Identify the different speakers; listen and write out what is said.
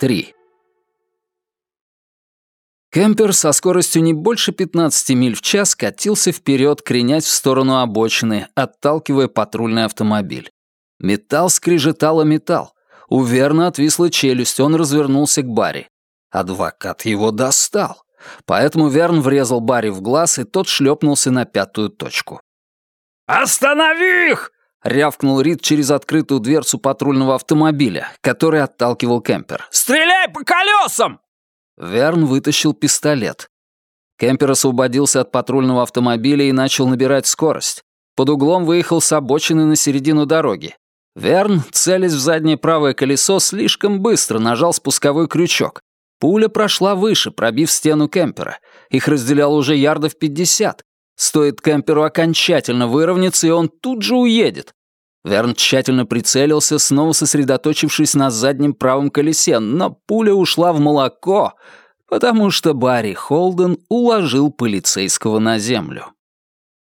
Speaker 1: 3. Кемпер со скоростью не больше 15 миль в час катился вперед, кренясь в сторону обочины, отталкивая патрульный автомобиль. Металл скрежетало металл. У отвисла челюсть, он развернулся к Барри. Адвокат его достал. Поэтому Верн врезал Барри в глаз, и тот шлепнулся на пятую точку.
Speaker 2: «Останови их!»
Speaker 1: — рявкнул Рид через открытую дверцу патрульного автомобиля, который отталкивал Кемпер.
Speaker 2: «Стреляй по колесам!»
Speaker 1: Верн вытащил пистолет. Кемпер освободился от патрульного автомобиля и начал набирать скорость. Под углом выехал с обочины на середину дороги. Верн, целясь в заднее правое колесо, слишком быстро нажал спусковой крючок. Пуля прошла выше, пробив стену кемпера. Их разделяло уже ярдов пятьдесят. Стоит кемперу окончательно выровняться, и он тут же уедет. Верн тщательно прицелился, снова сосредоточившись на заднем правом колесе, но пуля ушла в молоко, потому что Барри Холден уложил полицейского на землю.